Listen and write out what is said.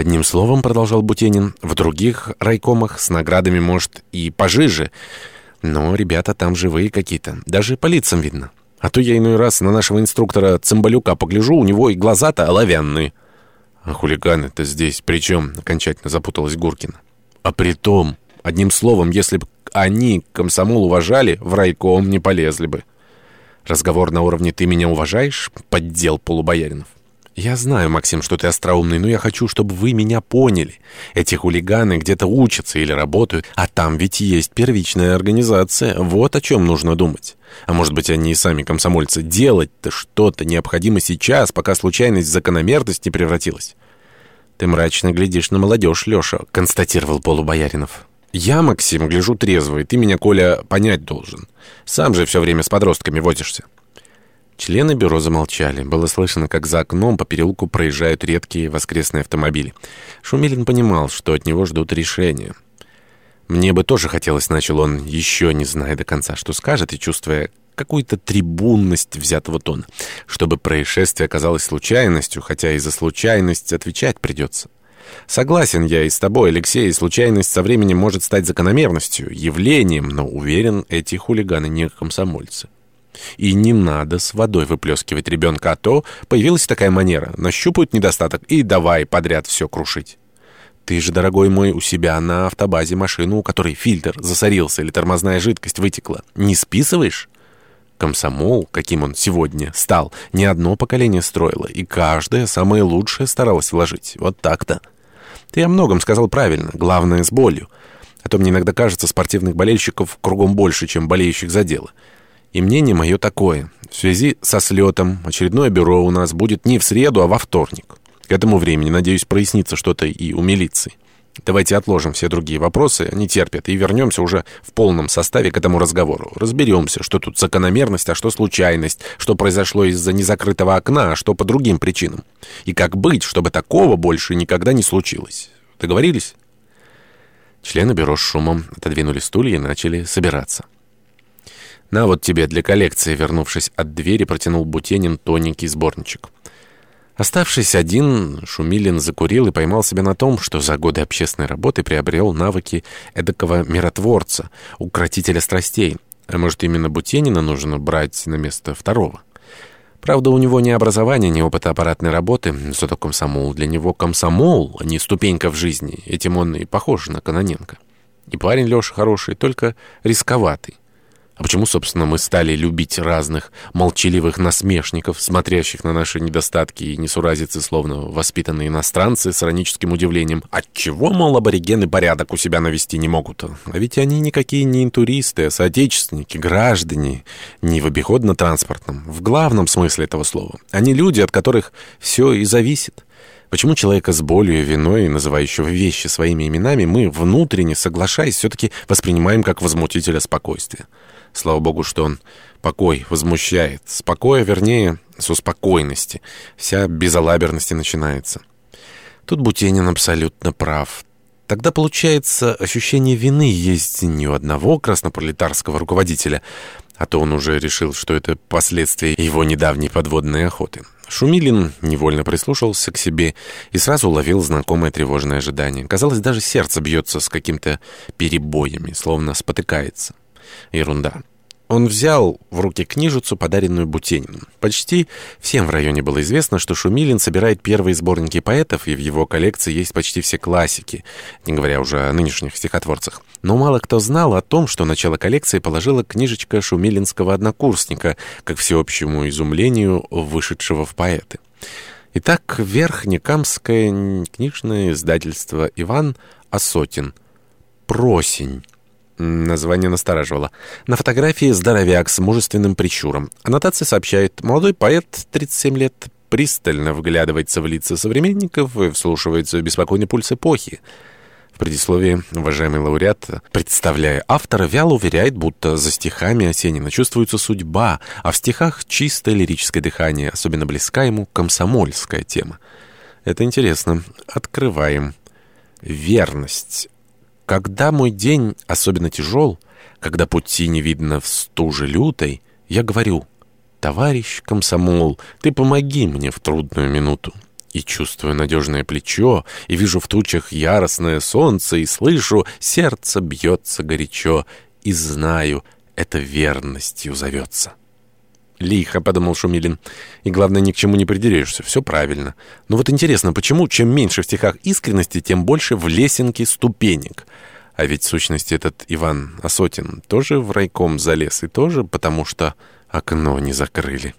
Одним словом, продолжал Бутенин, в других райкомах с наградами, может, и пожиже. Но ребята там живые какие-то, даже по лицам видно. А то я иной раз на нашего инструктора Цымбалюка погляжу, у него и глаза-то оловянные. А хулиганы-то здесь при чем? Окончательно запуталась Гуркина. А при том, одним словом, если бы они комсомол уважали, в райком не полезли бы. Разговор на уровне «ты меня уважаешь?» поддел полубояринов. «Я знаю, Максим, что ты остроумный, но я хочу, чтобы вы меня поняли. Эти хулиганы где-то учатся или работают, а там ведь есть первичная организация. Вот о чем нужно думать. А может быть, они и сами комсомольцы. Делать-то что-то необходимо сейчас, пока случайность в закономерность не превратилась». «Ты мрачно глядишь на молодежь, Леша», — констатировал полубояринов. «Я, Максим, гляжу трезвый. Ты меня, Коля, понять должен. Сам же все время с подростками возишься». Члены бюро замолчали. Было слышно, как за окном по переулку проезжают редкие воскресные автомобили. Шумилин понимал, что от него ждут решения. «Мне бы тоже хотелось», — начал он, еще не зная до конца, что скажет, и чувствуя какую-то трибунность взятого тона, чтобы происшествие оказалось случайностью, хотя и за случайность отвечать придется. Согласен я и с тобой, Алексей, случайность со временем может стать закономерностью, явлением, но уверен, эти хулиганы не комсомольцы. И не надо с водой выплескивать ребенка, а то появилась такая манера. Нащупают недостаток и давай подряд все крушить. Ты же, дорогой мой, у себя на автобазе машину, у которой фильтр засорился или тормозная жидкость вытекла, не списываешь? Комсомол, каким он сегодня стал, не одно поколение строило, и каждое самое лучшее старалось вложить. Вот так-то. Ты о многом сказал правильно, главное с болью. А то мне иногда кажется, спортивных болельщиков кругом больше, чем болеющих за дело. И мнение мое такое. В связи со слетом очередное бюро у нас будет не в среду, а во вторник. К этому времени, надеюсь, прояснится что-то и у милиции. Давайте отложим все другие вопросы, они терпят, и вернемся уже в полном составе к этому разговору. Разберемся, что тут закономерность, а что случайность, что произошло из-за незакрытого окна, а что по другим причинам. И как быть, чтобы такого больше никогда не случилось. Договорились? Члены бюро с шумом отодвинули стулья и начали собираться. «На вот тебе для коллекции», вернувшись от двери, протянул Бутенин тоненький сборничек. Оставшись один, Шумилин закурил и поймал себя на том, что за годы общественной работы приобрел навыки эдакого миротворца, укротителя страстей. А может, именно Бутенина нужно брать на место второго? Правда, у него ни образования, ни опыта аппаратной работы, зато комсомол для него комсомол, а не ступенька в жизни. Этим он и похож на Каноненко. И парень Леша хороший, только рисковатый. А почему, собственно, мы стали любить разных молчаливых насмешников, смотрящих на наши недостатки и несуразицы, словно воспитанные иностранцы с ироническим удивлением? Отчего, мол, аборигены порядок у себя навести не могут? А ведь они никакие не интуристы, а соотечественники, граждане, не в обиходно-транспортном, в главном смысле этого слова. Они люди, от которых все и зависит. Почему человека с болью и виной, называющего вещи своими именами, мы, внутренне соглашаясь, все-таки воспринимаем как возмутителя спокойствия? Слава богу, что он покой возмущает. Спокоя, вернее, с успокойности. Вся безалаберность начинается. Тут Бутенин абсолютно прав. Тогда, получается, ощущение вины есть не у одного краснопролетарского руководителя, а то он уже решил, что это последствия его недавней подводной охоты. Шумилин невольно прислушался к себе и сразу уловил знакомое тревожное ожидание. Казалось, даже сердце бьется с каким-то перебоями, словно спотыкается. Ерунда. Он взял в руки книжицу, подаренную Бутениным. Почти всем в районе было известно, что Шумилин собирает первые сборники поэтов, и в его коллекции есть почти все классики, не говоря уже о нынешних стихотворцах. Но мало кто знал о том, что начало коллекции положила книжечка шумилинского однокурсника, как всеобщему изумлению, вышедшего в поэты. Итак, Верхнекамское книжное издательство «Иван Осотин». «Просень». Название настораживало. На фотографии здоровяк с мужественным прищуром. Аннотация сообщает, молодой поэт, 37 лет, пристально вглядывается в лица современников и вслушивается в беспокойный пульс эпохи. В предисловии уважаемый лауреат, представляя автора, вяло уверяет, будто за стихами Осенина чувствуется судьба, а в стихах чистое лирическое дыхание, особенно близка ему комсомольская тема. Это интересно. Открываем. Верность. Когда мой день особенно тяжел, когда пути не видно в стуже лютой, я говорю, товарищ комсомол, ты помоги мне в трудную минуту. И чувствую надежное плечо, и вижу в тучах яростное солнце, и слышу, сердце бьется горячо, и знаю, это верностью зовется. «Лихо», — подумал Шумилин. «И главное, ни к чему не придерешься. Все правильно. Но вот интересно, почему чем меньше в стихах искренности, тем больше в лесенке ступенек? А ведь в сущности этот Иван Осотин тоже в райком залез, и тоже потому что окно не закрыли».